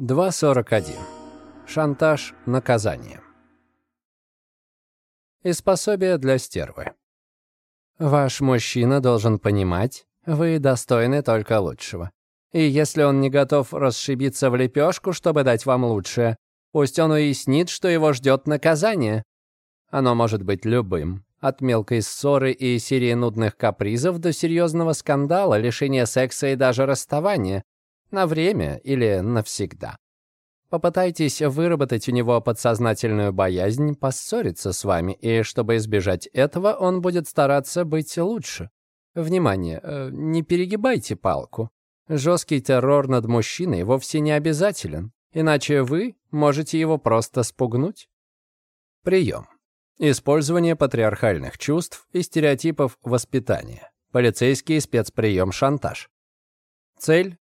2.41. Шантаж наказание. Из пособия для стервы. Ваш мужчина должен понимать, вы достойны только лучшего. И если он не готов расшибиться в лепешку, чтобы дать вам лучшее, пусть он уяснит, что его ждет наказание. Оно может быть любым. От мелкой ссоры и серии нудных капризов до серьезного скандала, лишения секса и даже расставания. На время или навсегда. Попытайтесь выработать у него подсознательную боязнь поссориться с вами, и чтобы избежать этого, он будет стараться быть лучше. Внимание, э, не перегибайте палку. Жесткий террор над мужчиной вовсе не обязателен, иначе вы можете его просто спугнуть. Прием. Использование патриархальных чувств и стереотипов воспитания. Полицейский спецприем шантаж. Цель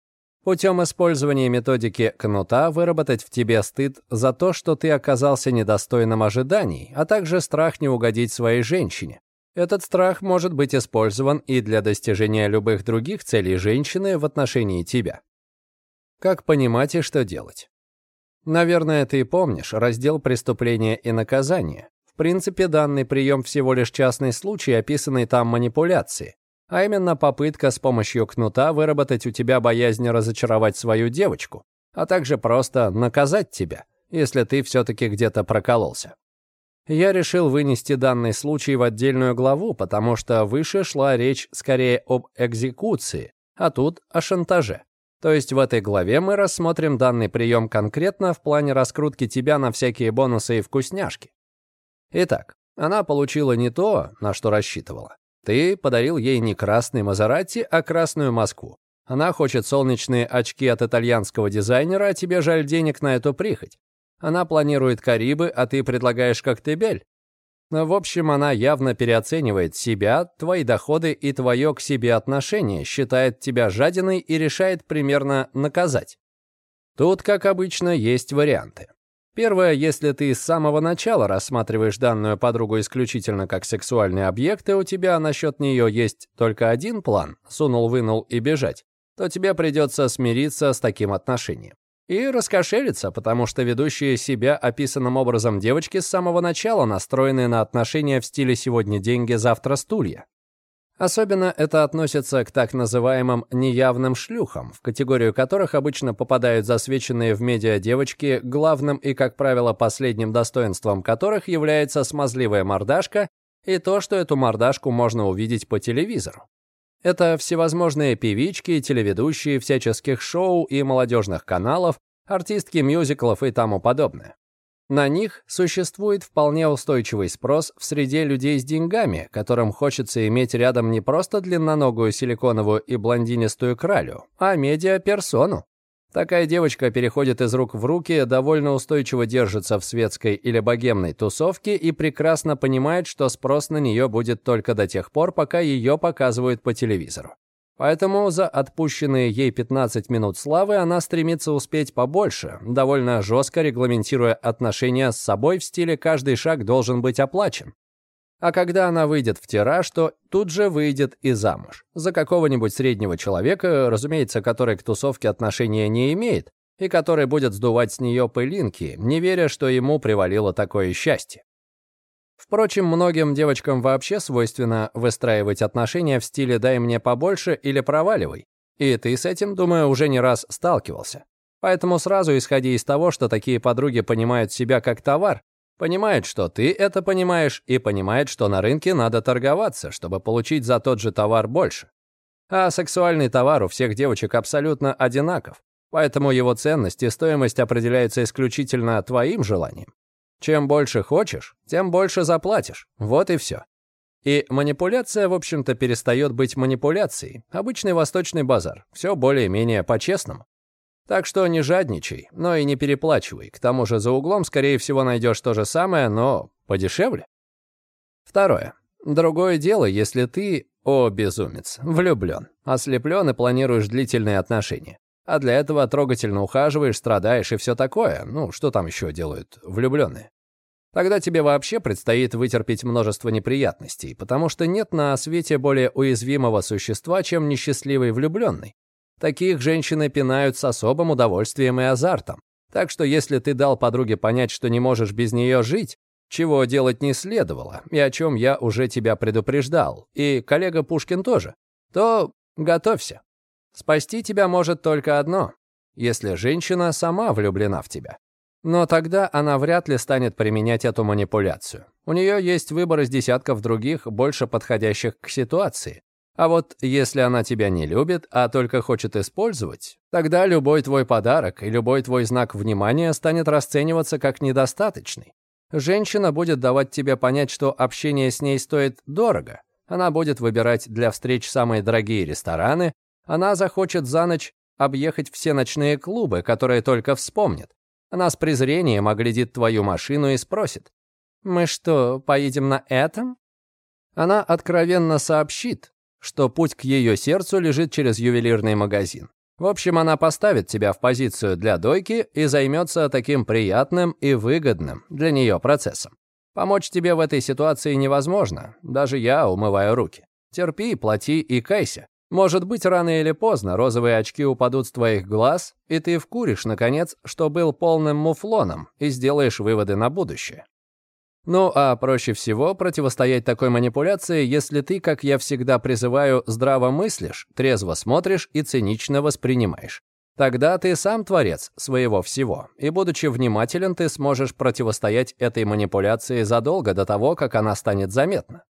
путем использования методики кнута выработать в тебе стыд за то, что ты оказался недостойным ожиданий, а также страх не угодить своей женщине. Этот страх может быть использован и для достижения любых других целей женщины в отношении тебя. Как понимать и что делать? Наверное, ты помнишь раздел «Преступления и наказания». В принципе, данный прием всего лишь частный случай, описанный там манипуляции, а именно попытка с помощью кнута выработать у тебя боязнь разочаровать свою девочку, а также просто наказать тебя, если ты все-таки где-то прокололся. Я решил вынести данный случай в отдельную главу, потому что выше шла речь скорее об экзекуции, а тут о шантаже. То есть в этой главе мы рассмотрим данный прием конкретно в плане раскрутки тебя на всякие бонусы и вкусняшки. Итак, она получила не то, на что рассчитывала. Ты подарил ей не красный Мазерати, а красную Москву. Она хочет солнечные очки от итальянского дизайнера, а тебе жаль денег на эту прихоть. Она планирует Карибы, а ты предлагаешь коктебель. В общем, она явно переоценивает себя, твои доходы и твое к себе отношение, считает тебя жадиной и решает примерно наказать. Тут, как обычно, есть варианты. Первое, если ты с самого начала рассматриваешь данную подругу исключительно как сексуальный объект, и у тебя насчет нее есть только один план — сунул-вынул и бежать, то тебе придется смириться с таким отношением и раскошелиться, потому что ведущие себя описанным образом девочки с самого начала настроены на отношения в стиле «сегодня деньги, завтра стулья». Особенно это относится к так называемым неявным шлюхам, в категорию которых обычно попадают засвеченные в медиа девочки, главным и, как правило, последним достоинством которых является смазливая мордашка и то, что эту мордашку можно увидеть по телевизору. Это всевозможные певички, телеведущие всяческих шоу и молодежных каналов, артистки мюзиклов и тому подобное. На них существует вполне устойчивый спрос в среде людей с деньгами, которым хочется иметь рядом не просто длинноногую силиконовую и блондинистую кралю, а медиаперсону. Такая девочка переходит из рук в руки, довольно устойчиво держится в светской или богемной тусовке и прекрасно понимает, что спрос на нее будет только до тех пор, пока ее показывают по телевизору. Поэтому за отпущенные ей 15 минут славы она стремится успеть побольше, довольно жестко регламентируя отношения с собой в стиле «каждый шаг должен быть оплачен». А когда она выйдет в тираж, то тут же выйдет и замуж. За какого-нибудь среднего человека, разумеется, который к тусовке отношения не имеет, и который будет сдувать с нее пылинки, не веря, что ему привалило такое счастье. Впрочем, многим девочкам вообще свойственно выстраивать отношения в стиле «дай мне побольше» или «проваливай». И ты с этим, думаю, уже не раз сталкивался. Поэтому сразу исходи из того, что такие подруги понимают себя как товар, Понимает, что ты это понимаешь, и понимает, что на рынке надо торговаться, чтобы получить за тот же товар больше. А сексуальный товар у всех девочек абсолютно одинаков, поэтому его ценность и стоимость определяются исключительно твоим желанием. Чем больше хочешь, тем больше заплатишь. Вот и все. И манипуляция, в общем-то, перестает быть манипуляцией. Обычный восточный базар. Все более-менее по-честному. Так что не жадничай, но и не переплачивай. К тому же за углом, скорее всего, найдешь то же самое, но подешевле. Второе. Другое дело, если ты, о безумец, влюблен, ослеплен и планируешь длительные отношения. А для этого трогательно ухаживаешь, страдаешь и все такое. Ну, что там еще делают влюбленные? Тогда тебе вообще предстоит вытерпеть множество неприятностей, потому что нет на свете более уязвимого существа, чем несчастливый влюбленный. Таких женщины пинают с особым удовольствием и азартом. Так что если ты дал подруге понять, что не можешь без нее жить, чего делать не следовало, и о чем я уже тебя предупреждал, и коллега Пушкин тоже, то готовься. Спасти тебя может только одно, если женщина сама влюблена в тебя. Но тогда она вряд ли станет применять эту манипуляцию. У нее есть выбор из десятков других, больше подходящих к ситуации. А вот если она тебя не любит, а только хочет использовать, тогда любой твой подарок и любой твой знак внимания станет расцениваться как недостаточный. Женщина будет давать тебе понять, что общение с ней стоит дорого. Она будет выбирать для встреч самые дорогие рестораны. Она захочет за ночь объехать все ночные клубы, которые только вспомнит. Она с презрением оглядит твою машину и спросит. «Мы что, поедем на этом?» Она откровенно сообщит, что путь к ее сердцу лежит через ювелирный магазин. В общем, она поставит тебя в позицию для дойки и займется таким приятным и выгодным для нее процессом. Помочь тебе в этой ситуации невозможно, даже я умываю руки. Терпи, плати и кайся. Может быть, рано или поздно розовые очки упадут с твоих глаз, и ты вкуришь, наконец, что был полным муфлоном, и сделаешь выводы на будущее. Ну, а проще всего противостоять такой манипуляции, если ты, как я всегда призываю, здраво мыслишь, трезво смотришь и цинично воспринимаешь. Тогда ты сам творец своего всего, и, будучи внимателен, ты сможешь противостоять этой манипуляции задолго до того, как она станет заметна.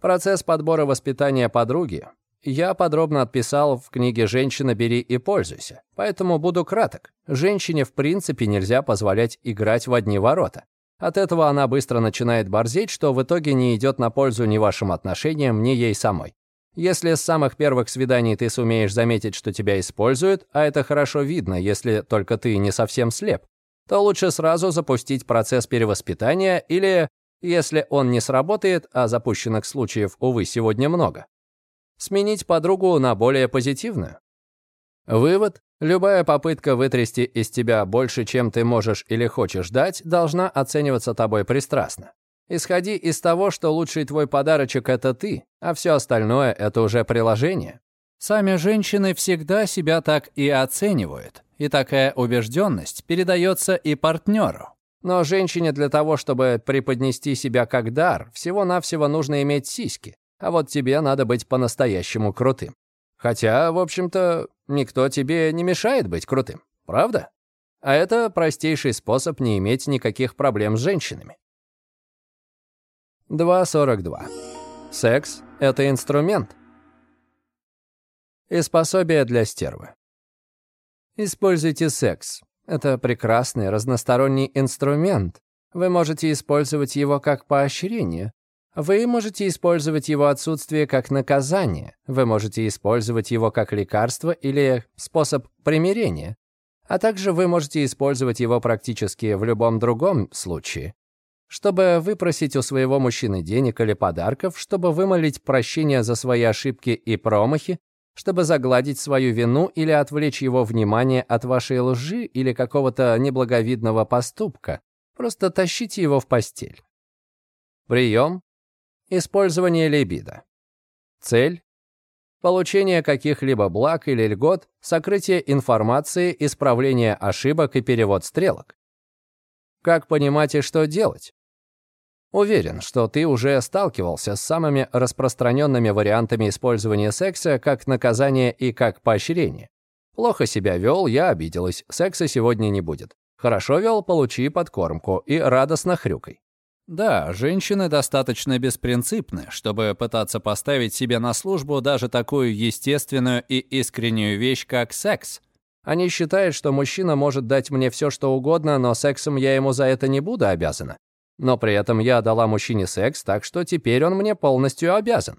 Процесс подбора воспитания подруги я подробно отписал в книге «Женщина, бери и пользуйся», поэтому буду краток. Женщине в принципе нельзя позволять играть в одни ворота. От этого она быстро начинает борзеть, что в итоге не идет на пользу ни вашим отношениям, ни ей самой. Если с самых первых свиданий ты сумеешь заметить, что тебя используют, а это хорошо видно, если только ты не совсем слеп, то лучше сразу запустить процесс перевоспитания или, если он не сработает, а запущенных случаев, увы, сегодня много, сменить подругу на более позитивную. Вывод Любая попытка вытрясти из тебя больше, чем ты можешь или хочешь дать, должна оцениваться тобой пристрастно. Исходи из того, что лучший твой подарочек — это ты, а все остальное — это уже приложение. Сами женщины всегда себя так и оценивают, и такая убежденность передается и партнеру. Но женщине для того, чтобы преподнести себя как дар, всего-навсего нужно иметь сиськи, а вот тебе надо быть по-настоящему крутым. Хотя, в общем-то, никто тебе не мешает быть крутым, правда? А это простейший способ не иметь никаких проблем с женщинами. 2.42. Секс — это инструмент. И способие для стервы. Используйте секс. Это прекрасный разносторонний инструмент. Вы можете использовать его как поощрение, вы можете использовать его отсутствие как наказание, вы можете использовать его как лекарство или способ примирения, а также вы можете использовать его практически в любом другом случае. Чтобы выпросить у своего мужчины денег или подарков, чтобы вымолить прощение за свои ошибки и промахи, чтобы загладить свою вину или отвлечь его внимание от вашей лжи или какого-то неблаговидного поступка, просто тащите его в постель. Прием Использование либидо. Цель – получение каких-либо благ или льгот, сокрытие информации, исправление ошибок и перевод стрелок. Как понимать и что делать? Уверен, что ты уже сталкивался с самыми распространенными вариантами использования секса как наказание и как поощрение. Плохо себя вел, я обиделась, секса сегодня не будет. Хорошо вел, получи подкормку и радостно хрюкай. Да, женщины достаточно беспринципны, чтобы пытаться поставить себе на службу даже такую естественную и искреннюю вещь, как секс. Они считают, что мужчина может дать мне все, что угодно, но сексом я ему за это не буду обязана. Но при этом я дала мужчине секс, так что теперь он мне полностью обязан.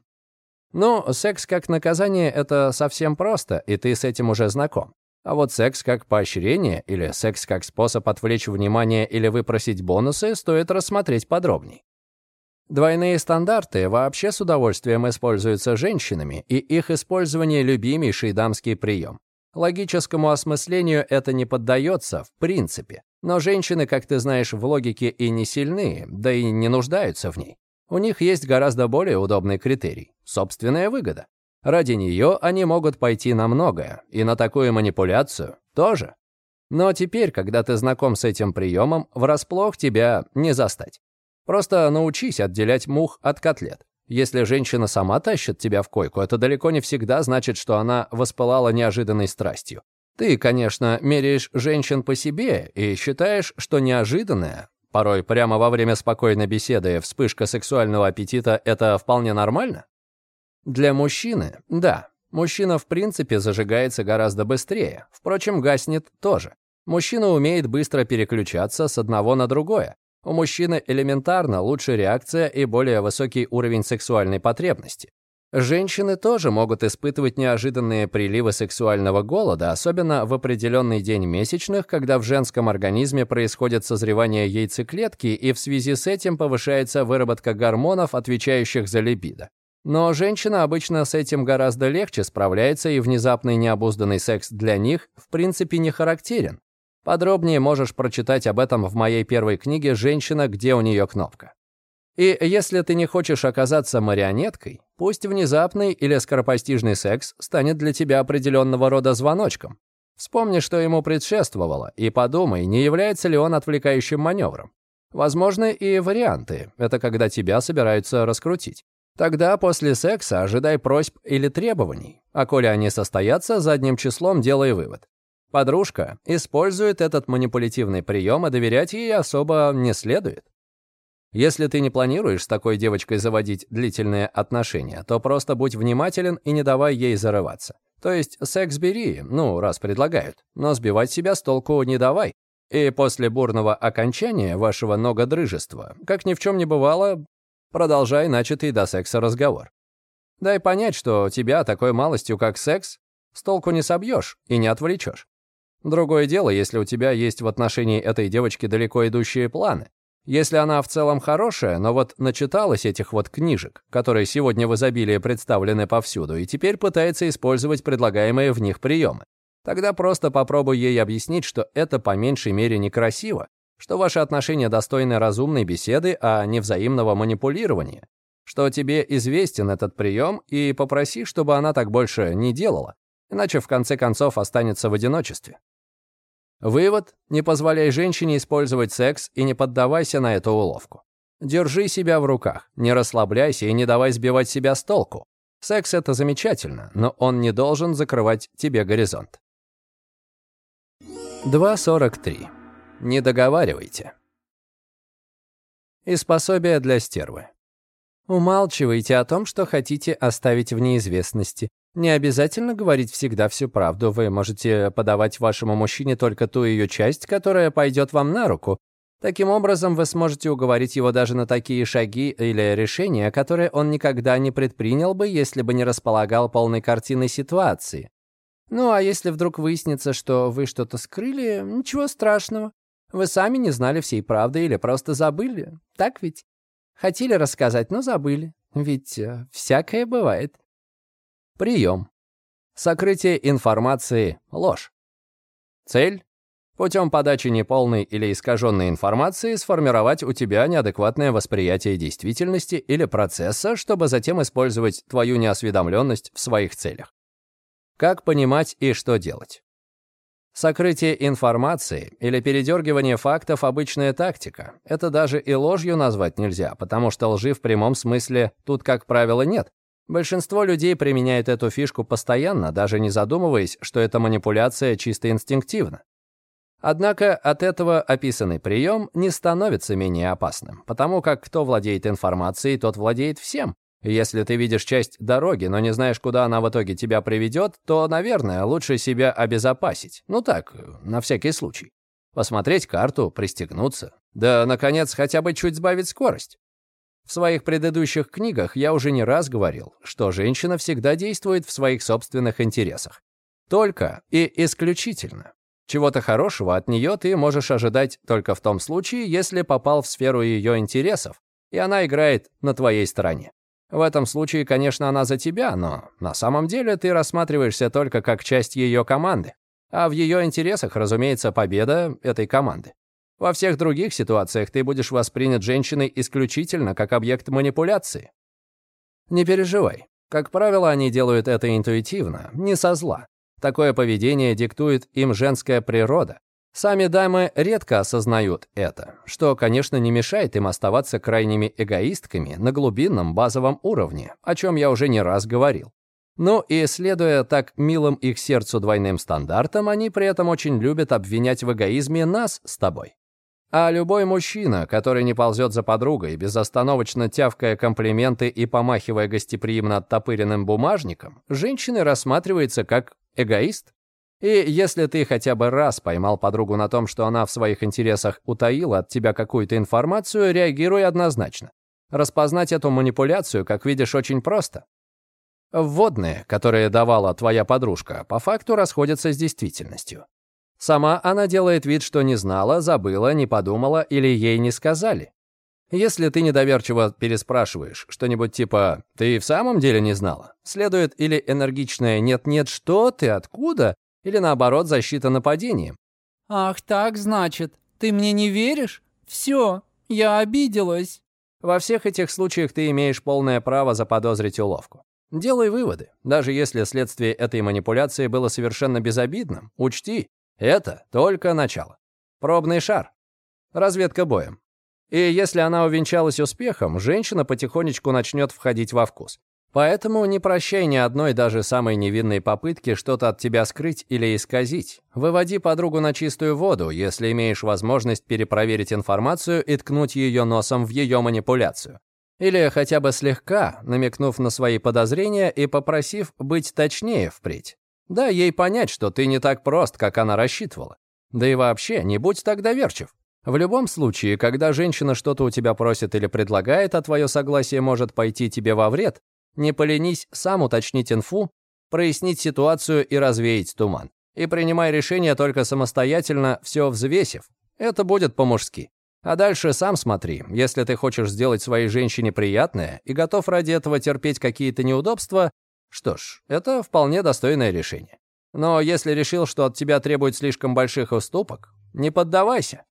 Ну, секс как наказание — это совсем просто, и ты с этим уже знаком. А вот секс как поощрение или секс как способ отвлечь внимание или выпросить бонусы стоит рассмотреть подробней. Двойные стандарты вообще с удовольствием используются женщинами, и их использование – любимейший дамский прием. Логическому осмыслению это не поддается в принципе, но женщины, как ты знаешь, в логике и не сильны, да и не нуждаются в ней. У них есть гораздо более удобный критерий – собственная выгода. Ради нее они могут пойти на многое, и на такую манипуляцию тоже. Но теперь, когда ты знаком с этим приемом, врасплох тебя не застать. Просто научись отделять мух от котлет. Если женщина сама тащит тебя в койку, это далеко не всегда значит, что она воспылала неожиданной страстью. Ты, конечно, меряешь женщин по себе и считаешь, что неожиданное, порой прямо во время спокойной беседы, вспышка сексуального аппетита — это вполне нормально? Для мужчины — да. Мужчина в принципе зажигается гораздо быстрее. Впрочем, гаснет тоже. Мужчина умеет быстро переключаться с одного на другое. У мужчины элементарно лучшая реакция и более высокий уровень сексуальной потребности. Женщины тоже могут испытывать неожиданные приливы сексуального голода, особенно в определенный день месячных, когда в женском организме происходит созревание яйцеклетки и в связи с этим повышается выработка гормонов, отвечающих за либидо. Но женщина обычно с этим гораздо легче справляется, и внезапный необузданный секс для них в принципе не характерен. Подробнее можешь прочитать об этом в моей первой книге «Женщина, где у нее кнопка». И если ты не хочешь оказаться марионеткой, пусть внезапный или скоропостижный секс станет для тебя определенного рода звоночком. Вспомни, что ему предшествовало, и подумай, не является ли он отвлекающим маневром. Возможны и варианты. Это когда тебя собираются раскрутить. Тогда после секса ожидай просьб или требований, а коли они состоятся, задним числом делай вывод. Подружка использует этот манипулятивный прием, а доверять ей особо не следует. Если ты не планируешь с такой девочкой заводить длительные отношения, то просто будь внимателен и не давай ей зарываться. То есть секс бери, ну, раз предлагают, но сбивать себя с толку не давай. И после бурного окончания вашего ногодрыжества, как ни в чем не бывало, продолжай начатый до секса разговор. Дай понять, что тебя такой малостью, как секс, с толку не собьешь и не отвлечешь. Другое дело, если у тебя есть в отношении этой девочки далеко идущие планы. Если она в целом хорошая, но вот начиталась этих вот книжек, которые сегодня в изобилии представлены повсюду, и теперь пытается использовать предлагаемые в них приемы. Тогда просто попробуй ей объяснить, что это по меньшей мере некрасиво, что ваши отношения достойны разумной беседы, а не взаимного манипулирования, что тебе известен этот прием, и попроси, чтобы она так больше не делала, иначе в конце концов останется в одиночестве. Вывод – не позволяй женщине использовать секс и не поддавайся на эту уловку. Держи себя в руках, не расслабляйся и не давай сбивать себя с толку. Секс – это замечательно, но он не должен закрывать тебе горизонт. 2.43. Не договаривайте. Из пособия для стервы. Умалчивайте о том, что хотите оставить в неизвестности. Не обязательно говорить всегда всю правду. Вы можете подавать вашему мужчине только ту ее часть, которая пойдет вам на руку. Таким образом, вы сможете уговорить его даже на такие шаги или решения, которые он никогда не предпринял бы, если бы не располагал полной картиной ситуации. Ну а если вдруг выяснится, что вы что-то скрыли, ничего страшного. Вы сами не знали всей правды или просто забыли. Так ведь? Хотели рассказать, но забыли. Ведь э, всякое бывает. Прием. Сокрытие информации – ложь. Цель – путем подачи неполной или искаженной информации сформировать у тебя неадекватное восприятие действительности или процесса, чтобы затем использовать твою неосведомленность в своих целях. Как понимать и что делать? Сокрытие информации или передергивание фактов – обычная тактика. Это даже и ложью назвать нельзя, потому что лжи в прямом смысле тут, как правило, нет. Большинство людей применяет эту фишку постоянно, даже не задумываясь, что эта манипуляция чисто инстинктивна. Однако от этого описанный прием не становится менее опасным, потому как кто владеет информацией, тот владеет всем. Если ты видишь часть дороги, но не знаешь, куда она в итоге тебя приведет, то, наверное, лучше себя обезопасить. Ну так, на всякий случай. Посмотреть карту, пристегнуться. Да, наконец, хотя бы чуть сбавить скорость. В своих предыдущих книгах я уже не раз говорил, что женщина всегда действует в своих собственных интересах. Только и исключительно. Чего-то хорошего от нее ты можешь ожидать только в том случае, если попал в сферу ее интересов, и она играет на твоей стороне. В этом случае, конечно, она за тебя, но на самом деле ты рассматриваешься только как часть ее команды. А в ее интересах, разумеется, победа этой команды. Во всех других ситуациях ты будешь воспринят женщиной исключительно как объект манипуляции. Не переживай. Как правило, они делают это интуитивно, не со зла. Такое поведение диктует им женская природа. Сами дамы редко осознают это, что, конечно, не мешает им оставаться крайними эгоистками на глубинном базовом уровне, о чем я уже не раз говорил. Ну и следуя так милым их сердцу двойным стандартам, они при этом очень любят обвинять в эгоизме нас с тобой. А любой мужчина, который не ползет за подругой, безостановочно тявкая комплименты и помахивая гостеприимно оттопыренным бумажником, женщины рассматривается как эгоист. И если ты хотя бы раз поймал подругу на том, что она в своих интересах утаила от тебя какую-то информацию, реагируй однозначно. Распознать эту манипуляцию, как видишь, очень просто. Вводные, которые давала твоя подружка, по факту расходятся с действительностью. Сама она делает вид, что не знала, забыла, не подумала или ей не сказали. Если ты недоверчиво переспрашиваешь что-нибудь типа «ты в самом деле не знала?», следует или энергичное «нет-нет, что ты, откуда?» Или наоборот защита нападением. «Ах так, значит, ты мне не веришь? Все, я обиделась». Во всех этих случаях ты имеешь полное право заподозрить уловку. Делай выводы. Даже если следствие этой манипуляции было совершенно безобидным, учти, это только начало. Пробный шар. Разведка боем. И если она увенчалась успехом, женщина потихонечку начнет входить во вкус. Поэтому не прощай ни одной даже самой невинной попытки что-то от тебя скрыть или исказить. Выводи подругу на чистую воду, если имеешь возможность перепроверить информацию и ткнуть ее носом в ее манипуляцию. Или хотя бы слегка, намекнув на свои подозрения и попросив быть точнее впредь. Дай ей понять, что ты не так прост, как она рассчитывала. Да и вообще, не будь так доверчив. В любом случае, когда женщина что-то у тебя просит или предлагает, а твое согласие может пойти тебе во вред, не поленись сам уточнить инфу, прояснить ситуацию и развеять туман. И принимай решение только самостоятельно, все взвесив. Это будет по-мужски. А дальше сам смотри. Если ты хочешь сделать своей женщине приятное и готов ради этого терпеть какие-то неудобства, что ж, это вполне достойное решение. Но если решил, что от тебя требует слишком больших уступок, не поддавайся.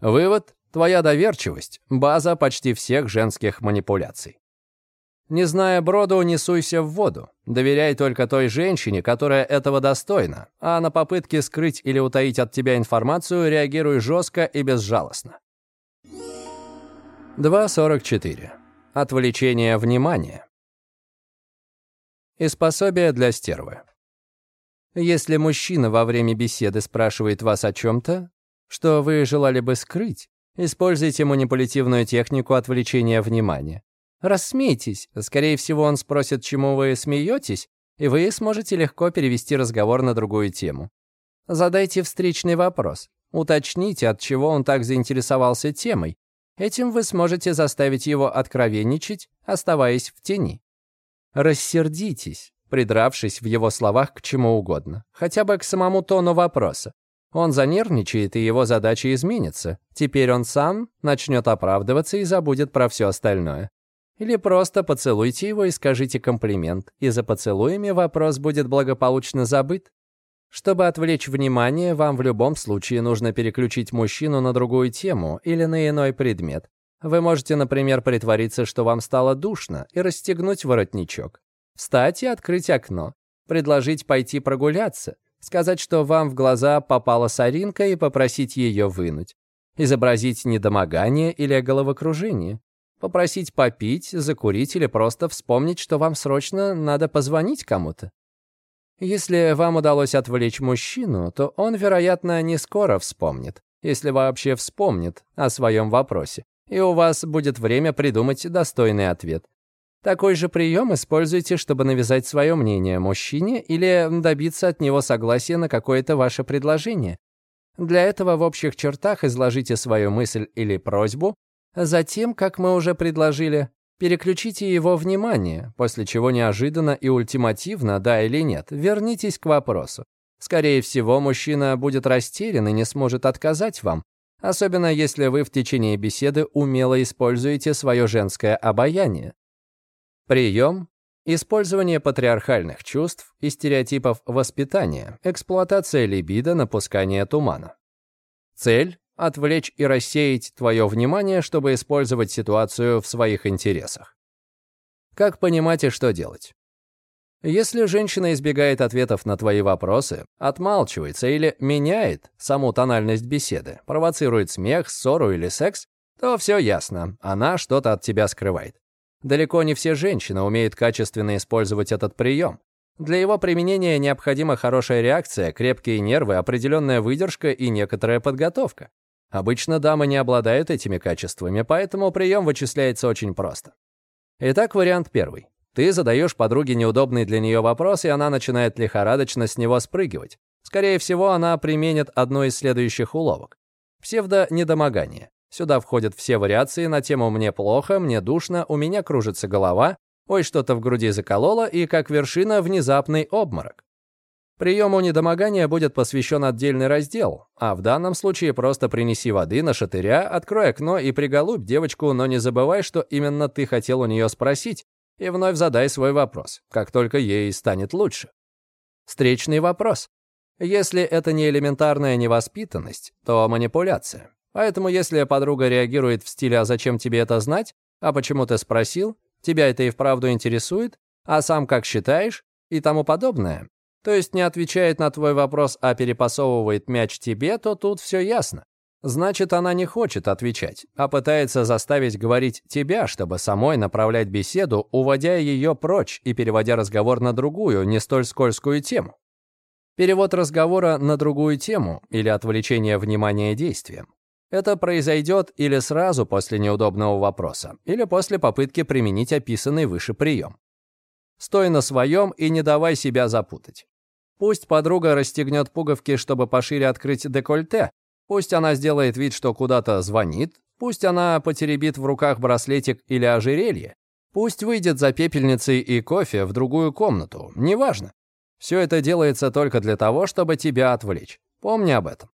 Вывод – твоя доверчивость – база почти всех женских манипуляций. Не зная броду, не суйся в воду. Доверяй только той женщине, которая этого достойна, а на попытки скрыть или утаить от тебя информацию реагируй жестко и безжалостно. 2.44. Отвлечение внимания. Из пособия для стервы. Если мужчина во время беседы спрашивает вас о чем-то, что вы желали бы скрыть, используйте манипулятивную технику отвлечения внимания. Рассмейтесь, скорее всего, он спросит, чему вы смеетесь, и вы сможете легко перевести разговор на другую тему. Задайте встречный вопрос. Уточните, от чего он так заинтересовался темой. Этим вы сможете заставить его откровенничать, оставаясь в тени. Рассердитесь, придравшись в его словах к чему угодно, хотя бы к самому тону вопроса. Он занервничает, и его задача изменится. Теперь он сам начнет оправдываться и забудет про все остальное. Или просто поцелуйте его и скажите комплимент, и за поцелуями вопрос будет благополучно забыт. Чтобы отвлечь внимание, вам в любом случае нужно переключить мужчину на другую тему или на иной предмет. Вы можете, например, притвориться, что вам стало душно, и расстегнуть воротничок. Встать и открыть окно. Предложить пойти прогуляться. Сказать, что вам в глаза попала соринка и попросить ее вынуть. Изобразить недомогание или головокружение. Попросить попить, закурить или просто вспомнить, что вам срочно надо позвонить кому-то. Если вам удалось отвлечь мужчину, то он, вероятно, не скоро вспомнит, если вообще вспомнит о своем вопросе и у вас будет время придумать достойный ответ. Такой же прием используйте, чтобы навязать свое мнение мужчине или добиться от него согласия на какое-то ваше предложение. Для этого в общих чертах изложите свою мысль или просьбу, затем, как мы уже предложили, переключите его внимание, после чего неожиданно и ультимативно, да или нет, вернитесь к вопросу. Скорее всего, мужчина будет растерян и не сможет отказать вам, особенно если вы в течение беседы умело используете свое женское обаяние. Прием – использование патриархальных чувств и стереотипов воспитания, эксплуатация либидо, напускание тумана. Цель – отвлечь и рассеять твое внимание, чтобы использовать ситуацию в своих интересах. Как понимать и что делать? Если женщина избегает ответов на твои вопросы, отмалчивается или меняет саму тональность беседы, провоцирует смех, ссору или секс, то все ясно, она что-то от тебя скрывает. Далеко не все женщины умеют качественно использовать этот прием. Для его применения необходима хорошая реакция, крепкие нервы, определенная выдержка и некоторая подготовка. Обычно дамы не обладают этими качествами, поэтому прием вычисляется очень просто. Итак, вариант первый. Ты задаешь подруге неудобный для нее вопрос, и она начинает лихорадочно с него спрыгивать. Скорее всего, она применит одну из следующих уловок. Псевдо-недомогание. Сюда входят все вариации на тему «мне плохо», «мне душно», «у меня кружится голова», «ой, что-то в груди закололо» и, как вершина, внезапный обморок. Приему недомогания будет посвящен отдельный раздел, а в данном случае просто принеси воды на шатыря, открой окно и приголубь девочку, но не забывай, что именно ты хотел у нее спросить, и вновь задай свой вопрос, как только ей станет лучше. Встречный вопрос. Если это не элементарная невоспитанность, то манипуляция. Поэтому если подруга реагирует в стиле «А зачем тебе это знать?», «А почему ты спросил?», «Тебя это и вправду интересует?», «А сам как считаешь?» и тому подобное, то есть не отвечает на твой вопрос, а перепасовывает мяч тебе, то тут все ясно. Значит, она не хочет отвечать, а пытается заставить говорить тебя, чтобы самой направлять беседу, уводя ее прочь и переводя разговор на другую, не столь скользкую тему. Перевод разговора на другую тему или отвлечение внимания действием. Это произойдет или сразу после неудобного вопроса, или после попытки применить описанный выше прием. Стой на своем и не давай себя запутать. Пусть подруга расстегнет пуговки, чтобы пошире открыть декольте, Пусть она сделает вид, что куда-то звонит, пусть она потеребит в руках браслетик или ожерелье, пусть выйдет за пепельницей и кофе в другую комнату, неважно. Все это делается только для того, чтобы тебя отвлечь. Помни об этом.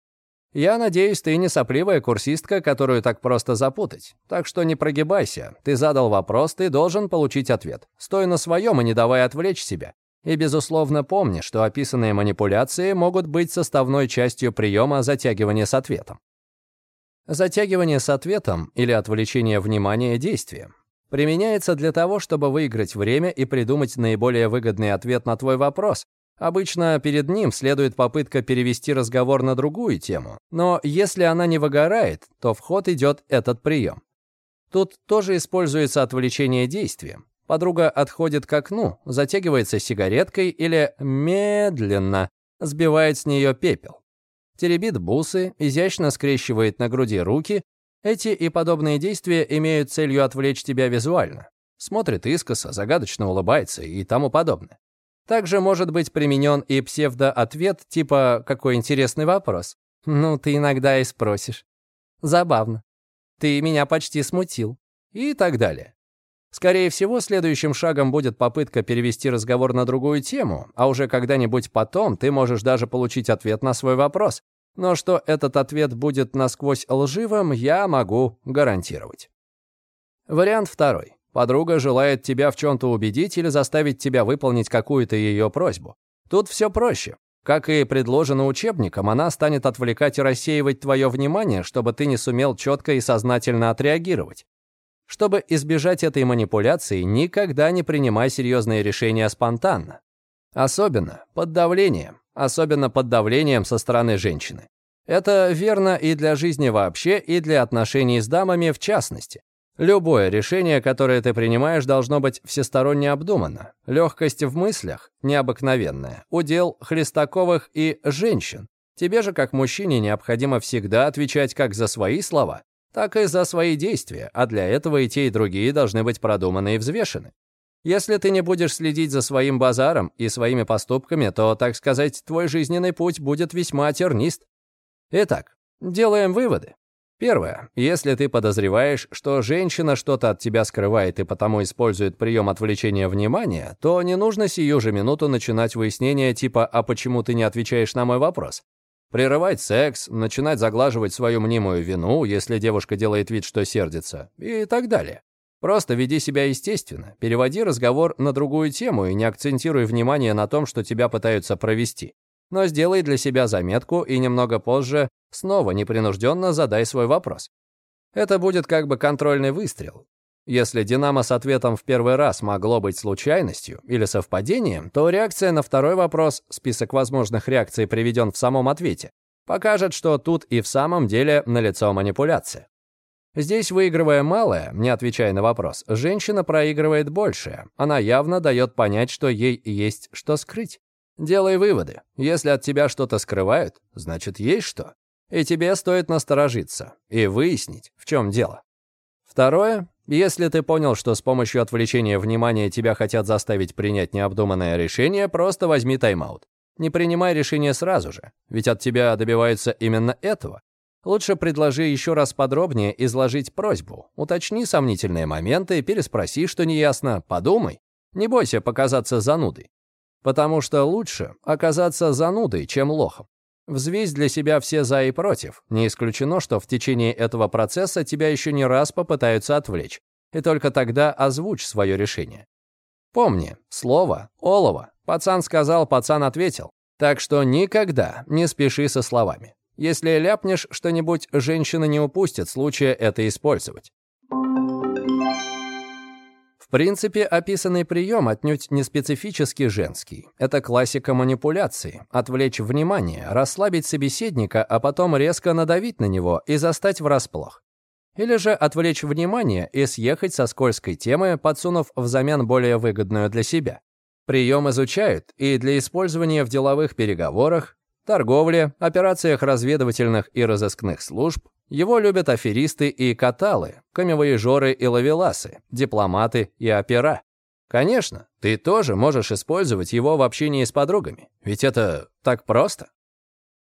Я надеюсь, ты не сопливая курсистка, которую так просто запутать. Так что не прогибайся. Ты задал вопрос, ты должен получить ответ. Стой на своем и не давай отвлечь себя. И, безусловно, помни, что описанные манипуляции могут быть составной частью приема затягивания с ответом. Затягивание с ответом или отвлечение внимания действием применяется для того, чтобы выиграть время и придумать наиболее выгодный ответ на твой вопрос. Обычно перед ним следует попытка перевести разговор на другую тему, но если она не выгорает, то в ход идет этот прием. Тут тоже используется отвлечение действием. Подруга отходит к окну, затягивается сигареткой или медленно сбивает с нее пепел. Теребит бусы, изящно скрещивает на груди руки. Эти и подобные действия имеют целью отвлечь тебя визуально. Смотрит искоса, загадочно улыбается и тому подобное. Также может быть применен и псевдоответ типа «какой интересный вопрос». Ну, ты иногда и спросишь. Забавно. Ты меня почти смутил. И так далее. Скорее всего, следующим шагом будет попытка перевести разговор на другую тему, а уже когда-нибудь потом ты можешь даже получить ответ на свой вопрос. Но что этот ответ будет насквозь лживым, я могу гарантировать. Вариант второй. Подруга желает тебя в чем-то убедить или заставить тебя выполнить какую-то ее просьбу. Тут все проще. Как и предложено учебником, она станет отвлекать и рассеивать твое внимание, чтобы ты не сумел четко и сознательно отреагировать. Чтобы избежать этой манипуляции, никогда не принимай серьезные решения спонтанно. Особенно под давлением, особенно под давлением со стороны женщины. Это верно и для жизни вообще, и для отношений с дамами в частности. Любое решение, которое ты принимаешь, должно быть всесторонне обдумано. Легкость в мыслях необыкновенная. Удел Хлестаковых и женщин. Тебе же, как мужчине, необходимо всегда отвечать как за свои слова, так и за свои действия, а для этого и те, и другие должны быть продуманы и взвешены. Если ты не будешь следить за своим базаром и своими поступками, то, так сказать, твой жизненный путь будет весьма тернист. Итак, делаем выводы. Первое. Если ты подозреваешь, что женщина что-то от тебя скрывает и потому использует прием отвлечения внимания, то не нужно сию же минуту начинать выяснение типа «А почему ты не отвечаешь на мой вопрос?». Прерывать секс, начинать заглаживать свою мнимую вину, если девушка делает вид, что сердится, и так далее. Просто веди себя естественно, переводи разговор на другую тему и не акцентируй внимание на том, что тебя пытаются провести. Но сделай для себя заметку и немного позже снова непринужденно задай свой вопрос. Это будет как бы контрольный выстрел. Если «Динамо» с ответом в первый раз могло быть случайностью или совпадением, то реакция на второй вопрос, список возможных реакций приведен в самом ответе, покажет, что тут и в самом деле налицо манипуляция. Здесь, выигрывая малое, не отвечая на вопрос, женщина проигрывает большее. Она явно дает понять, что ей есть что скрыть. Делай выводы. Если от тебя что-то скрывают, значит, есть что. И тебе стоит насторожиться и выяснить, в чем дело. Второе. Если ты понял, что с помощью отвлечения внимания тебя хотят заставить принять необдуманное решение, просто возьми тайм-аут. Не принимай решение сразу же, ведь от тебя добиваются именно этого. Лучше предложи еще раз подробнее изложить просьбу. Уточни сомнительные моменты, переспроси, что неясно, подумай. Не бойся показаться занудой. Потому что лучше оказаться занудой, чем лохом. Взвесь для себя все за и против. Не исключено, что в течение этого процесса тебя еще не раз попытаются отвлечь. И только тогда озвучь свое решение. Помни, слово — олово. Пацан сказал, пацан ответил. Так что никогда не спеши со словами. Если ляпнешь что-нибудь, женщина не упустит случая это использовать. В принципе, описанный прием отнюдь не специфически женский. Это классика манипуляции. Отвлечь внимание, расслабить собеседника, а потом резко надавить на него и застать врасплох. Или же отвлечь внимание и съехать со скользкой темы, подсунув взамен более выгодную для себя. Прием изучают и для использования в деловых переговорах, торговле, операциях разведывательных и разыскных служб, его любят аферисты и каталы, камевоежоры и лавеласы, дипломаты и опера. Конечно, ты тоже можешь использовать его в общении с подругами, ведь это так просто.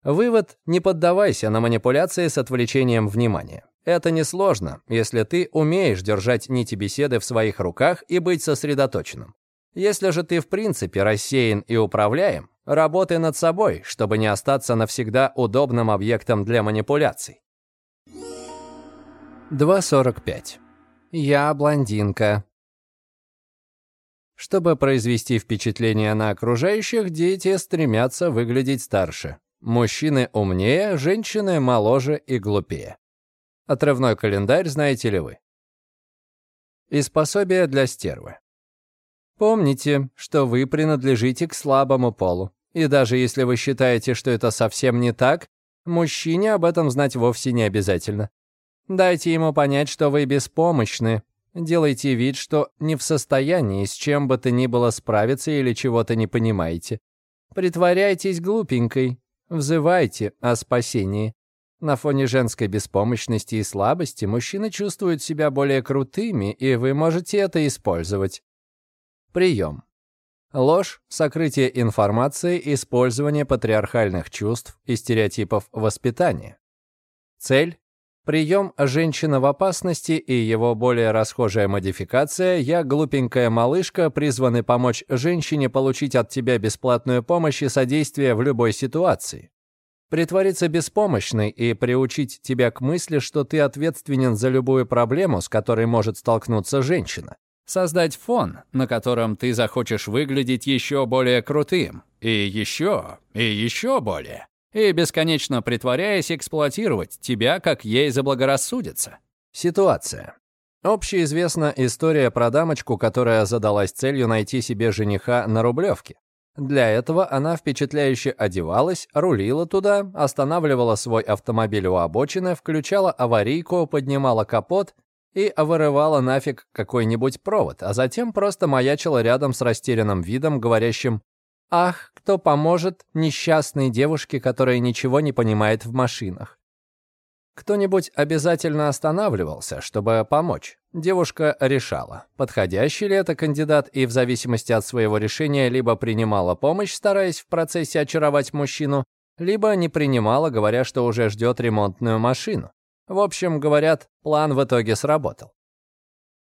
Вывод – не поддавайся на манипуляции с отвлечением внимания. Это несложно, если ты умеешь держать нити беседы в своих руках и быть сосредоточенным. Если же ты в принципе рассеян и управляем, работай над собой, чтобы не остаться навсегда удобным объектом для манипуляций. 2.45. Я блондинка. Чтобы произвести впечатление на окружающих, дети стремятся выглядеть старше. Мужчины умнее, женщины моложе и глупее. Отрывной календарь знаете ли вы? Из пособия для стервы. Помните, что вы принадлежите к слабому полу. И даже если вы считаете, что это совсем не так, мужчине об этом знать вовсе не обязательно. Дайте ему понять, что вы беспомощны. Делайте вид, что не в состоянии с чем бы то ни было справиться или чего-то не понимаете. Притворяйтесь глупенькой. Взывайте о спасении. На фоне женской беспомощности и слабости мужчины чувствуют себя более крутыми, и вы можете это использовать. Прием. Ложь, сокрытие информации, использование патриархальных чувств и стереотипов воспитания. Цель Прием «Женщина в опасности» и его более расхожая модификация «Я глупенькая малышка» призваны помочь женщине получить от тебя бесплатную помощь и содействие в любой ситуации. Притвориться беспомощной и приучить тебя к мысли, что ты ответственен за любую проблему, с которой может столкнуться женщина. Создать фон, на котором ты захочешь выглядеть еще более крутым. И еще, и еще более и, бесконечно притворяясь, эксплуатировать тебя, как ей заблагорассудится. Ситуация. Общеизвестна история про дамочку, которая задалась целью найти себе жениха на Рублевке. Для этого она впечатляюще одевалась, рулила туда, останавливала свой автомобиль у обочины, включала аварийку, поднимала капот и вырывала нафиг какой-нибудь провод, а затем просто маячила рядом с растерянным видом, говорящим Ах, кто поможет несчастной девушке, которая ничего не понимает в машинах. Кто-нибудь обязательно останавливался, чтобы помочь. Девушка решала, подходящий ли это кандидат, и в зависимости от своего решения либо принимала помощь, стараясь в процессе очаровать мужчину, либо не принимала, говоря, что уже ждет ремонтную машину. В общем, говорят, план в итоге сработал.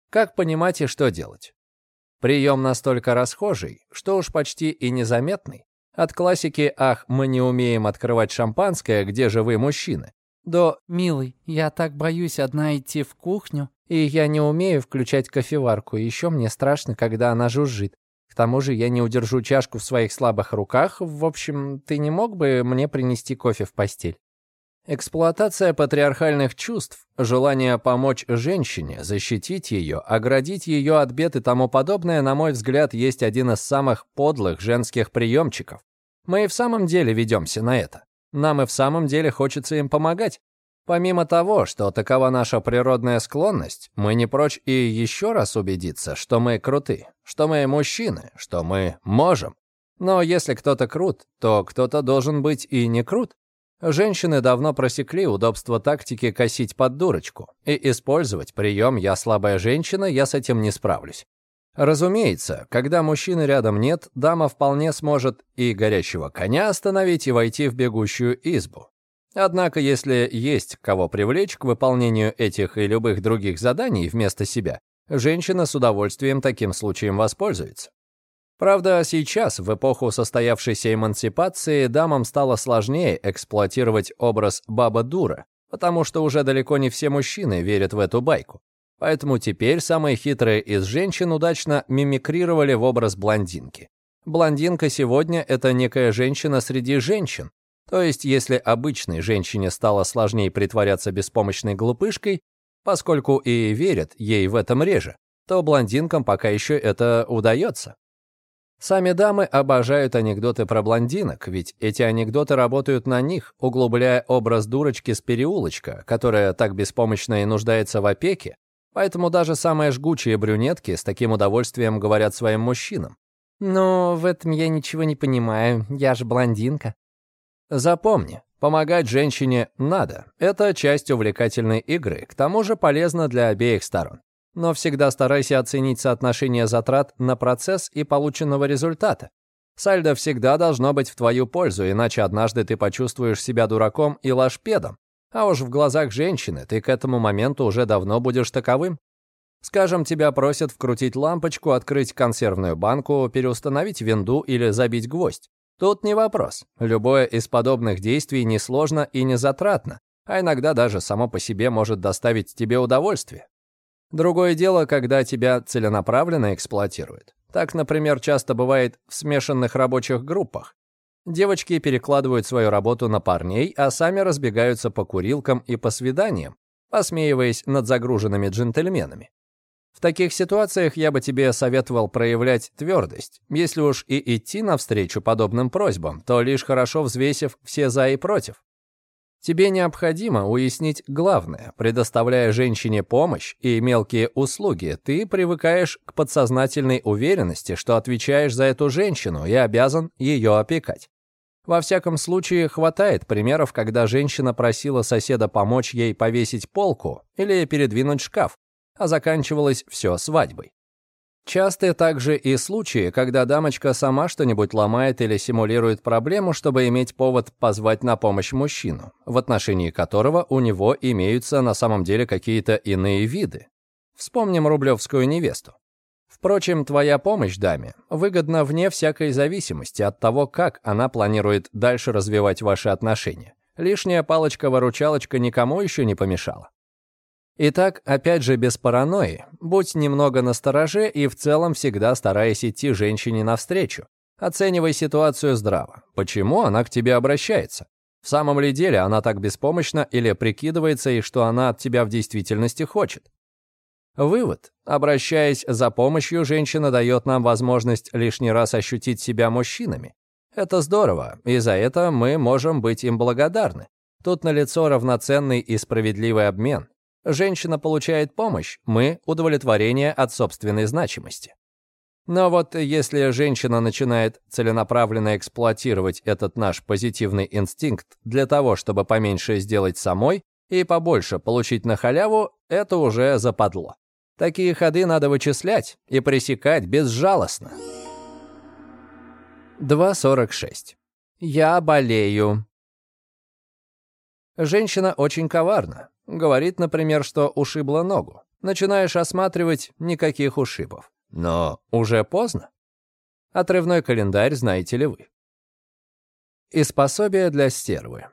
Как понимать и что делать? Прием настолько расхожий, что уж почти и незаметный. От классики «Ах, мы не умеем открывать шампанское, где же вы, мужчины?» до «Милый, я так боюсь одна идти в кухню, и я не умею включать кофеварку, еще мне страшно, когда она жужжит. К тому же я не удержу чашку в своих слабых руках. В общем, ты не мог бы мне принести кофе в постель?» Эксплуатация патриархальных чувств, желание помочь женщине, защитить ее, оградить ее от бед и тому подобное, на мой взгляд, есть один из самых подлых женских приемчиков. Мы и в самом деле ведемся на это. Нам и в самом деле хочется им помогать. Помимо того, что такова наша природная склонность, мы не прочь и еще раз убедиться, что мы круты, что мы мужчины, что мы можем. Но если кто-то крут, то кто-то должен быть и не крут. Женщины давно просекли удобство тактики косить под дурочку и использовать прием «я слабая женщина, я с этим не справлюсь». Разумеется, когда мужчины рядом нет, дама вполне сможет и горящего коня остановить и войти в бегущую избу. Однако, если есть кого привлечь к выполнению этих и любых других заданий вместо себя, женщина с удовольствием таким случаем воспользуется. Правда, сейчас, в эпоху состоявшейся эмансипации, дамам стало сложнее эксплуатировать образ баба-дура, потому что уже далеко не все мужчины верят в эту байку. Поэтому теперь самые хитрые из женщин удачно мимикрировали в образ блондинки. Блондинка сегодня — это некая женщина среди женщин. То есть, если обычной женщине стало сложнее притворяться беспомощной глупышкой, поскольку и верят ей в этом реже, то блондинкам пока еще это удается. Сами дамы обожают анекдоты про блондинок, ведь эти анекдоты работают на них, углубляя образ дурочки с переулочка, которая так беспомощна и нуждается в опеке, поэтому даже самые жгучие брюнетки с таким удовольствием говорят своим мужчинам. «Но в этом я ничего не понимаю, я же блондинка». Запомни, помогать женщине надо. Это часть увлекательной игры, к тому же полезно для обеих сторон но всегда старайся оценить соотношение затрат на процесс и полученного результата. Сальдо всегда должно быть в твою пользу, иначе однажды ты почувствуешь себя дураком и лошпедом. А уж в глазах женщины ты к этому моменту уже давно будешь таковым. Скажем, тебя просят вкрутить лампочку, открыть консервную банку, переустановить винду или забить гвоздь. Тут не вопрос. Любое из подобных действий несложно и не затратно, а иногда даже само по себе может доставить тебе удовольствие. Другое дело, когда тебя целенаправленно эксплуатируют. Так, например, часто бывает в смешанных рабочих группах. Девочки перекладывают свою работу на парней, а сами разбегаются по курилкам и по свиданиям, посмеиваясь над загруженными джентльменами. В таких ситуациях я бы тебе советовал проявлять твердость. Если уж и идти навстречу подобным просьбам, то лишь хорошо взвесив все «за» и «против». Тебе необходимо уяснить главное. Предоставляя женщине помощь и мелкие услуги, ты привыкаешь к подсознательной уверенности, что отвечаешь за эту женщину и обязан ее опекать. Во всяком случае, хватает примеров, когда женщина просила соседа помочь ей повесить полку или передвинуть шкаф, а заканчивалось все свадьбой. Часты также и случаи, когда дамочка сама что-нибудь ломает или симулирует проблему, чтобы иметь повод позвать на помощь мужчину, в отношении которого у него имеются на самом деле какие-то иные виды. Вспомним рублевскую невесту. Впрочем, твоя помощь даме выгодна вне всякой зависимости от того, как она планирует дальше развивать ваши отношения. Лишняя палочка-выручалочка никому еще не помешала. Итак, опять же без паранойи, будь немного настороже и в целом всегда стараясь идти женщине навстречу. Оценивай ситуацию здраво. Почему она к тебе обращается? В самом ли деле она так беспомощна или прикидывается, и что она от тебя в действительности хочет? Вывод. Обращаясь за помощью, женщина дает нам возможность лишний раз ощутить себя мужчинами. Это здорово, и за это мы можем быть им благодарны. Тут налицо равноценный и справедливый обмен. Женщина получает помощь, мы — удовлетворение от собственной значимости. Но вот если женщина начинает целенаправленно эксплуатировать этот наш позитивный инстинкт для того, чтобы поменьше сделать самой и побольше получить на халяву, это уже западло. Такие ходы надо вычислять и пресекать безжалостно. 2.46. Я болею. Женщина очень коварна. Говорит, например, что ушибла ногу. Начинаешь осматривать — никаких ушибов. Но уже поздно. Отрывной календарь знаете ли вы. Из пособия для стервы.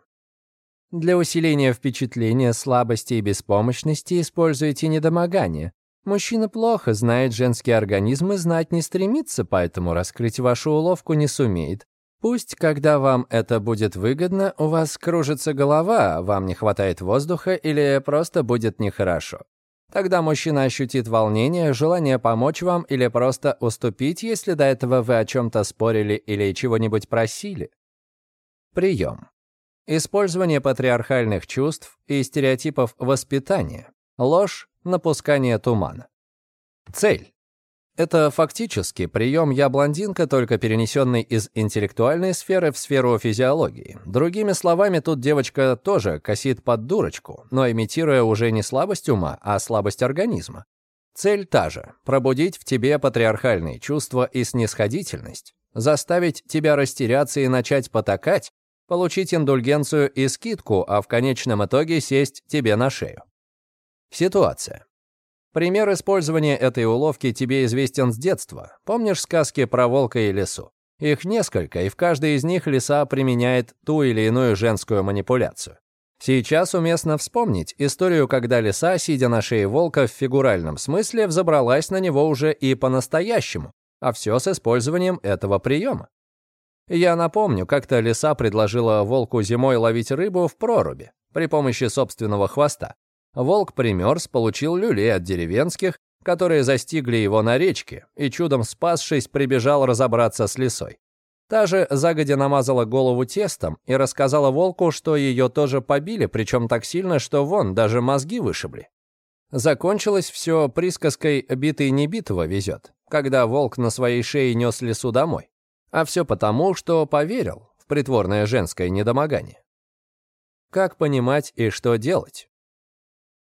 Для усиления впечатления слабости и беспомощности используйте недомогание. Мужчина плохо знает женский организм и знать не стремится, поэтому раскрыть вашу уловку не сумеет. Пусть, когда вам это будет выгодно, у вас кружится голова, вам не хватает воздуха или просто будет нехорошо. Тогда мужчина ощутит волнение, желание помочь вам или просто уступить, если до этого вы о чем-то спорили или чего-нибудь просили. Прием. Использование патриархальных чувств и стереотипов воспитания. Ложь, напускание тумана. Цель. Это фактически прием «я блондинка», только перенесенный из интеллектуальной сферы в сферу физиологии. Другими словами, тут девочка тоже косит под дурочку, но имитируя уже не слабость ума, а слабость организма. Цель та же – пробудить в тебе патриархальные чувства и снисходительность, заставить тебя растеряться и начать потакать, получить индульгенцию и скидку, а в конечном итоге сесть тебе на шею. Ситуация. Пример использования этой уловки тебе известен с детства. Помнишь сказки про волка и лису? Их несколько, и в каждой из них лиса применяет ту или иную женскую манипуляцию. Сейчас уместно вспомнить историю, когда лиса, сидя на шее волка в фигуральном смысле, взобралась на него уже и по-настоящему, а все с использованием этого приема. Я напомню, как-то лиса предложила волку зимой ловить рыбу в проруби при помощи собственного хвоста. Волк примерз, получил люлей от деревенских, которые застигли его на речке, и чудом спасшись, прибежал разобраться с лисой. Та же загодя намазала голову тестом и рассказала волку, что ее тоже побили, причем так сильно, что вон, даже мозги вышибли. Закончилось все присказкой «битый не битого везет», когда волк на своей шее нес лису домой. А все потому, что поверил в притворное женское недомогание. Как понимать и что делать?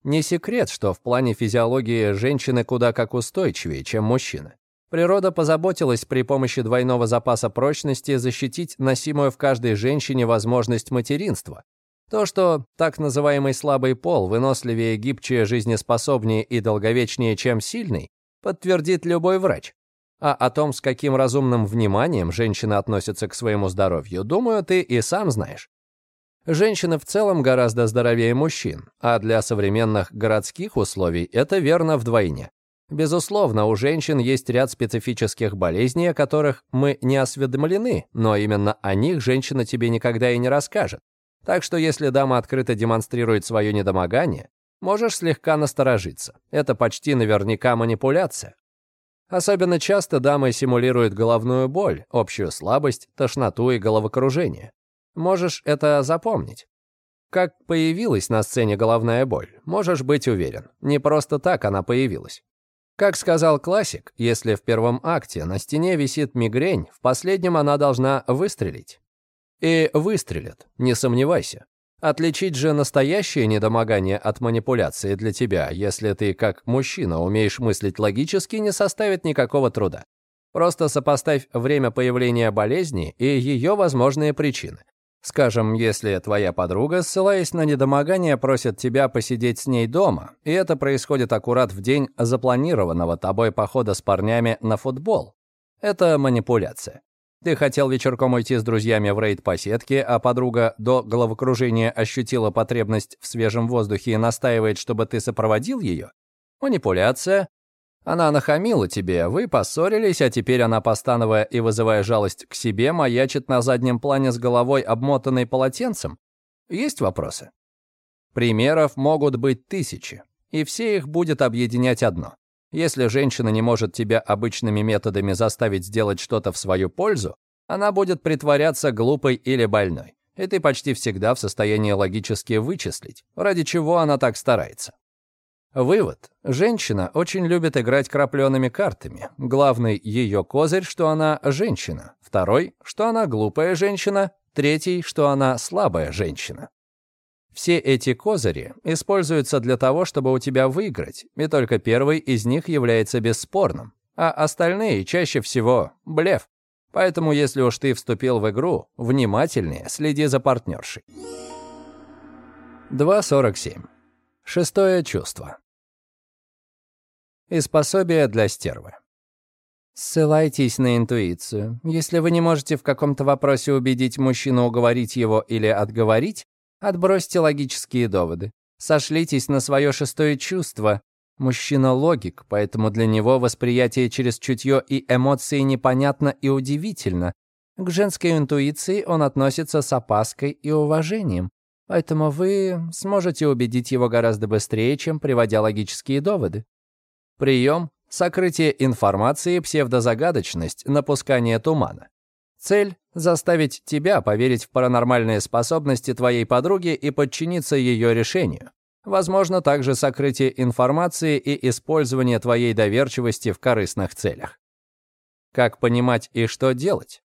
Не секрет, что в плане физиологии женщины куда как устойчивее, чем мужчины. Природа позаботилась при помощи двойного запаса прочности защитить носимую в каждой женщине возможность материнства. То, что так называемый слабый пол выносливее, гибче, жизнеспособнее и долговечнее, чем сильный, подтвердит любой врач. А о том, с каким разумным вниманием женщина относится к своему здоровью, думаю, ты и сам знаешь. Женщины в целом гораздо здоровее мужчин, а для современных городских условий это верно вдвойне. Безусловно, у женщин есть ряд специфических болезней, о которых мы не осведомлены, но именно о них женщина тебе никогда и не расскажет. Так что если дама открыто демонстрирует свое недомогание, можешь слегка насторожиться. Это почти наверняка манипуляция. Особенно часто дамы симулируют головную боль, общую слабость, тошноту и головокружение. Можешь это запомнить. Как появилась на сцене головная боль, можешь быть уверен. Не просто так она появилась. Как сказал классик, если в первом акте на стене висит мигрень, в последнем она должна выстрелить. И выстрелит, не сомневайся. Отличить же настоящее недомогание от манипуляции для тебя, если ты, как мужчина, умеешь мыслить логически, не составит никакого труда. Просто сопоставь время появления болезни и ее возможные причины. Скажем, если твоя подруга, ссылаясь на недомогание, просит тебя посидеть с ней дома, и это происходит аккурат в день запланированного тобой похода с парнями на футбол. Это манипуляция. Ты хотел вечерком уйти с друзьями в рейд по сетке, а подруга до головокружения ощутила потребность в свежем воздухе и настаивает, чтобы ты сопроводил ее? Манипуляция, она нахамила тебе, вы поссорились, а теперь она, постановая и вызывая жалость к себе, маячит на заднем плане с головой, обмотанной полотенцем? Есть вопросы? Примеров могут быть тысячи, и все их будет объединять одно. Если женщина не может тебя обычными методами заставить сделать что-то в свою пользу, она будет притворяться глупой или больной. И ты почти всегда в состоянии логически вычислить, ради чего она так старается. Вывод. Женщина очень любит играть крапленными картами. Главный ее козырь, что она женщина. Второй, что она глупая женщина. Третий, что она слабая женщина. Все эти козыри используются для того, чтобы у тебя выиграть, и только первый из них является бесспорным, а остальные чаще всего блеф. Поэтому, если уж ты вступил в игру, внимательнее следи за партнершей. 2.47. Шестое чувство. Из пособия для стервы. Ссылайтесь на интуицию. Если вы не можете в каком-то вопросе убедить мужчину уговорить его или отговорить, отбросьте логические доводы. Сошлитесь на свое шестое чувство. Мужчина логик, поэтому для него восприятие через чутье и эмоции непонятно и удивительно. К женской интуиции он относится с опаской и уважением, поэтому вы сможете убедить его гораздо быстрее, чем приводя логические доводы. Прием — сокрытие информации, псевдозагадочность, напускание тумана. Цель — заставить тебя поверить в паранормальные способности твоей подруги и подчиниться ее решению. Возможно также сокрытие информации и использование твоей доверчивости в корыстных целях. Как понимать и что делать?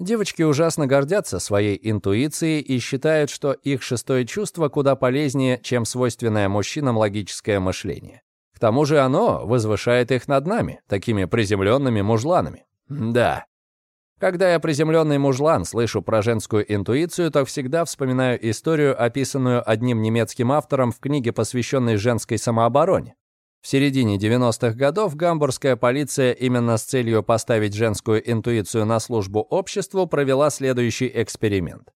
Девочки ужасно гордятся своей интуицией и считают, что их шестое чувство куда полезнее, чем свойственное мужчинам логическое мышление. К тому же оно возвышает их над нами, такими приземленными мужланами. Да, когда я приземленный мужлан слышу про женскую интуицию, то всегда вспоминаю историю, описанную одним немецким автором в книге, посвященной женской самообороне. В середине 90-х годов гамбургская полиция именно с целью поставить женскую интуицию на службу обществу провела следующий эксперимент.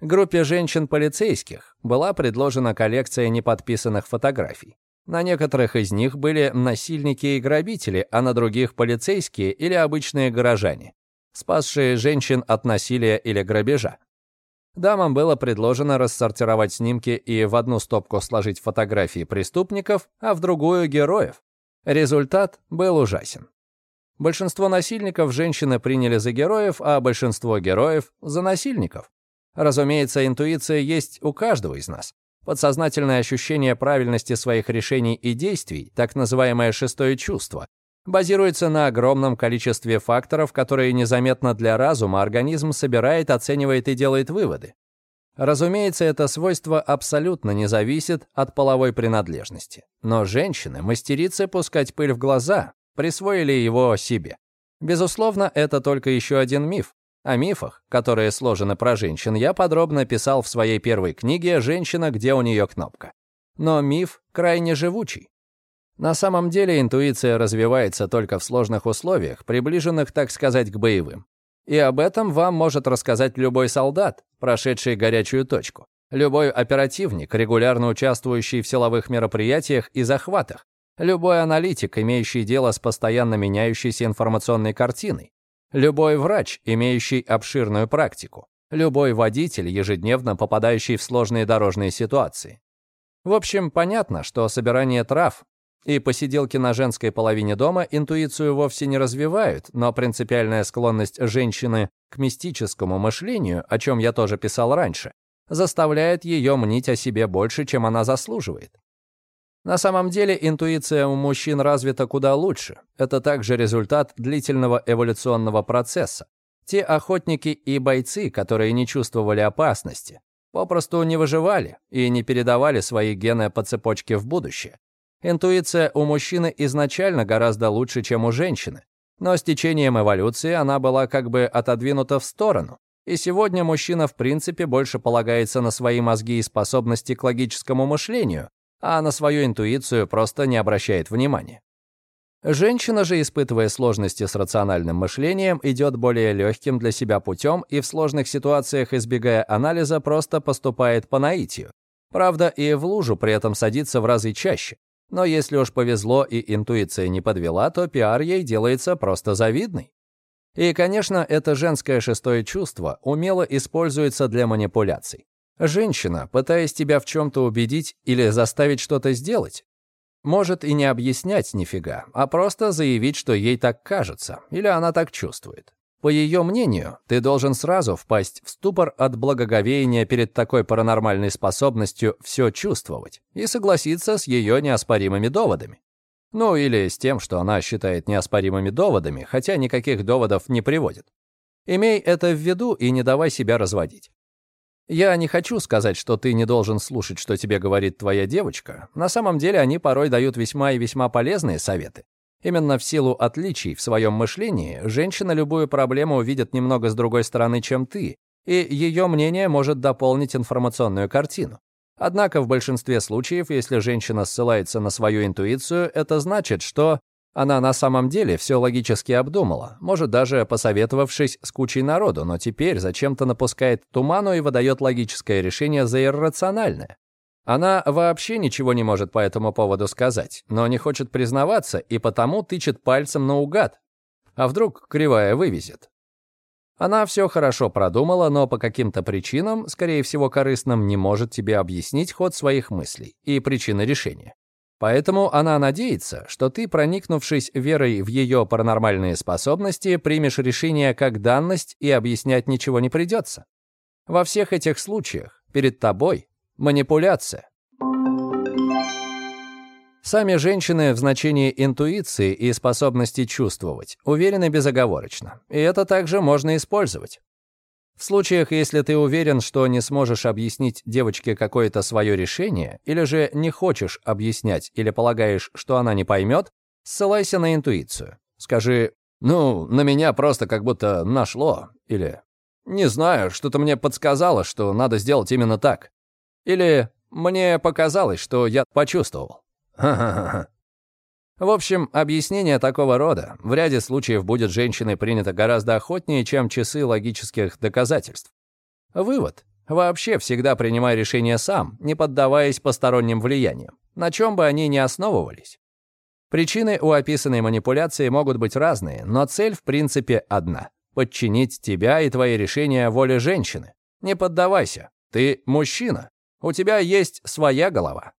Группе женщин-полицейских была предложена коллекция неподписанных фотографий. На некоторых из них были насильники и грабители, а на других полицейские или обычные горожане спасшие женщин от насилия или грабежа. Дамам было предложено рассортировать снимки и в одну стопку сложить фотографии преступников, а в другую — героев. Результат был ужасен. Большинство насильников женщины приняли за героев, а большинство героев — за насильников. Разумеется, интуиция есть у каждого из нас. Подсознательное ощущение правильности своих решений и действий, так называемое шестое чувство, базируется на огромном количестве факторов, которые незаметно для разума организм собирает, оценивает и делает выводы. Разумеется, это свойство абсолютно не зависит от половой принадлежности. Но женщины, мастерицы пускать пыль в глаза, присвоили его себе. Безусловно, это только еще один миф. О мифах, которые сложены про женщин, я подробно писал в своей первой книге «Женщина, где у нее кнопка». Но миф крайне живучий. На самом деле интуиция развивается только в сложных условиях, приближенных, так сказать, к боевым. И об этом вам может рассказать любой солдат, прошедший горячую точку, любой оперативник, регулярно участвующий в силовых мероприятиях и захватах, любой аналитик, имеющий дело с постоянно меняющейся информационной картиной, любой врач, имеющий обширную практику, любой водитель, ежедневно попадающий в сложные дорожные ситуации. В общем, понятно, что собирание трав и посиделки на женской половине дома интуицию вовсе не развивают, но принципиальная склонность женщины к мистическому мышлению, о чем я тоже писал раньше, заставляет ее мнить о себе больше, чем она заслуживает. На самом деле интуиция у мужчин развита куда лучше. Это также результат длительного эволюционного процесса. Те охотники и бойцы, которые не чувствовали опасности, попросту не выживали и не передавали свои гены по цепочке в будущее. Интуиция у мужчины изначально гораздо лучше, чем у женщины. Но с течением эволюции она была как бы отодвинута в сторону. И сегодня мужчина в принципе больше полагается на свои мозги и способности к логическому мышлению, а на свою интуицию просто не обращает внимания. Женщина же, испытывая сложности с рациональным мышлением, идет более легким для себя путем и в сложных ситуациях, избегая анализа, просто поступает по наитию. Правда, и в лужу при этом садится в разы чаще. Но если уж повезло и интуиция не подвела, то пиар ей делается просто завидный. И, конечно, это женское шестое чувство умело используется для манипуляций. Женщина, пытаясь тебя в чем-то убедить или заставить что-то сделать, может и не объяснять нифига, а просто заявить, что ей так кажется, или она так чувствует. По ее мнению, ты должен сразу впасть в ступор от благоговения перед такой паранормальной способностью все чувствовать и согласиться с ее неоспоримыми доводами. Ну или с тем, что она считает неоспоримыми доводами, хотя никаких доводов не приводит. Имей это в виду и не давай себя разводить. Я не хочу сказать, что ты не должен слушать, что тебе говорит твоя девочка. На самом деле они порой дают весьма и весьма полезные советы. Именно в силу отличий в своем мышлении женщина любую проблему увидит немного с другой стороны, чем ты, и ее мнение может дополнить информационную картину. Однако в большинстве случаев, если женщина ссылается на свою интуицию, это значит, что она на самом деле все логически обдумала, может даже посоветовавшись с кучей народу, но теперь зачем-то напускает туману и выдает логическое решение за иррациональное. Она вообще ничего не может по этому поводу сказать, но не хочет признаваться и потому тычет пальцем наугад. А вдруг кривая вывезет? Она все хорошо продумала, но по каким-то причинам, скорее всего корыстным, не может тебе объяснить ход своих мыслей и причины решения. Поэтому она надеется, что ты, проникнувшись верой в ее паранормальные способности, примешь решение как данность и объяснять ничего не придется. Во всех этих случаях перед тобой манипуляция. Сами женщины в значении интуиции и способности чувствовать уверены безоговорочно, и это также можно использовать. В случаях, если ты уверен, что не сможешь объяснить девочке какое-то свое решение, или же не хочешь объяснять, или полагаешь, что она не поймет, ссылайся на интуицию. Скажи «Ну, на меня просто как будто нашло», или «Не знаю, что-то мне подсказало, что надо сделать именно так», или «Мне показалось, что я почувствовал». Ха-ха-ха. В общем, объяснение такого рода в ряде случаев будет женщиной принято гораздо охотнее, чем часы логических доказательств. Вывод. Вообще всегда принимай решения сам, не поддаваясь посторонним влияниям, на чем бы они ни основывались. Причины у описанной манипуляции могут быть разные, но цель в принципе одна — подчинить тебя и твои решения воле женщины. Не поддавайся. Ты мужчина. У тебя есть своя голова.